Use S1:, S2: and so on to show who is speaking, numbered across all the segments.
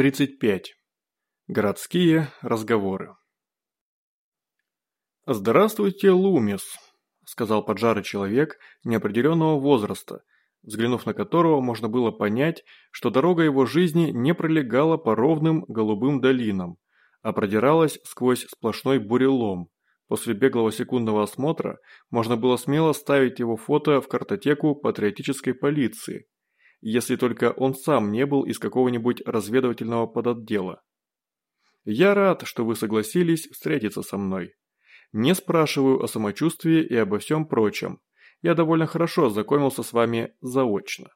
S1: 35. Городские разговоры. «Здравствуйте, Лумис», – сказал поджарый человек неопределенного возраста, взглянув на которого можно было понять, что дорога его жизни не пролегала по ровным голубым долинам, а продиралась сквозь сплошной бурелом. После беглого секундного осмотра можно было смело ставить его фото в картотеку патриотической полиции – если только он сам не был из какого-нибудь разведывательного подотдела. Я рад, что вы согласились встретиться со мной. Не спрашиваю о самочувствии и обо всем прочем. Я довольно хорошо знакомился с вами заочно.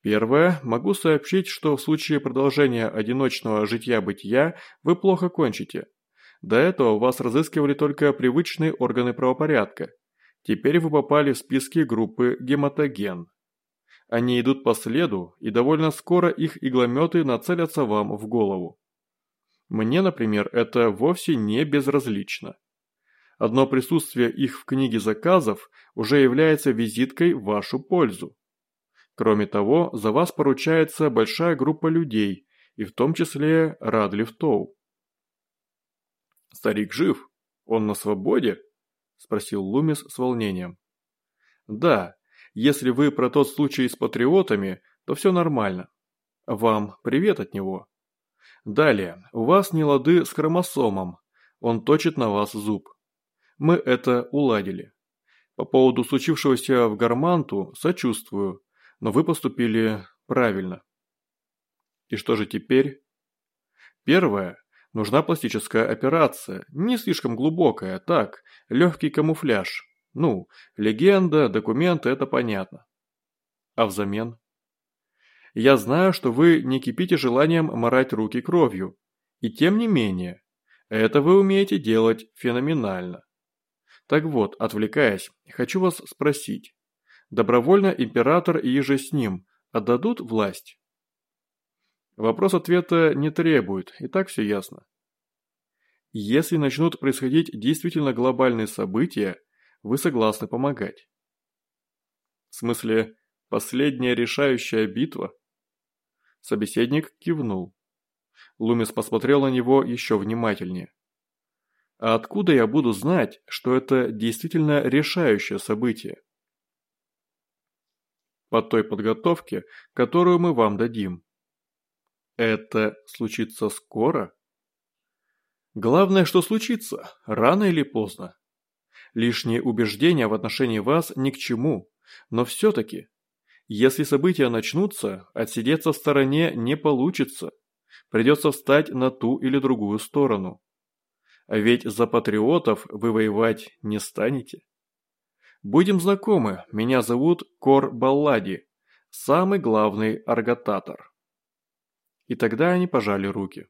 S1: Первое, могу сообщить, что в случае продолжения одиночного житья-бытия вы плохо кончите. До этого вас разыскивали только привычные органы правопорядка. Теперь вы попали в списки группы гематоген. Они идут по следу, и довольно скоро их иглометы нацелятся вам в голову. Мне, например, это вовсе не безразлично. Одно присутствие их в книге заказов уже является визиткой в вашу пользу. Кроме того, за вас поручается большая группа людей, и в том числе Радлив Тоу. «Старик жив? Он на свободе?» – спросил Лумис с волнением. «Да, если вы про тот случай с патриотами, то все нормально. Вам привет от него. Далее, у вас не лады с хромосомом. Он точит на вас зуб. Мы это уладили. По поводу случившегося в Гарманту сочувствую, но вы поступили правильно. И что же теперь? Первое. Нужна пластическая операция, не слишком глубокая, так, легкий камуфляж. Ну, легенда, документы – это понятно. А взамен? Я знаю, что вы не кипите желанием морать руки кровью. И тем не менее, это вы умеете делать феноменально. Так вот, отвлекаясь, хочу вас спросить. Добровольно император и же с ним отдадут власть? Вопрос ответа не требует, и так все ясно. Если начнут происходить действительно глобальные события, вы согласны помогать. В смысле, последняя решающая битва? Собеседник кивнул. Лумис посмотрел на него еще внимательнее. А откуда я буду знать, что это действительно решающее событие? По той подготовке, которую мы вам дадим. Это случится скоро? Главное, что случится, рано или поздно. Лишние убеждения в отношении вас ни к чему. Но все-таки, если события начнутся, отсидеться в стороне не получится. Придется встать на ту или другую сторону. А ведь за патриотов вы воевать не станете. Будем знакомы, меня зовут Кор Баллади, самый главный арготатор. И тогда они пожали руки.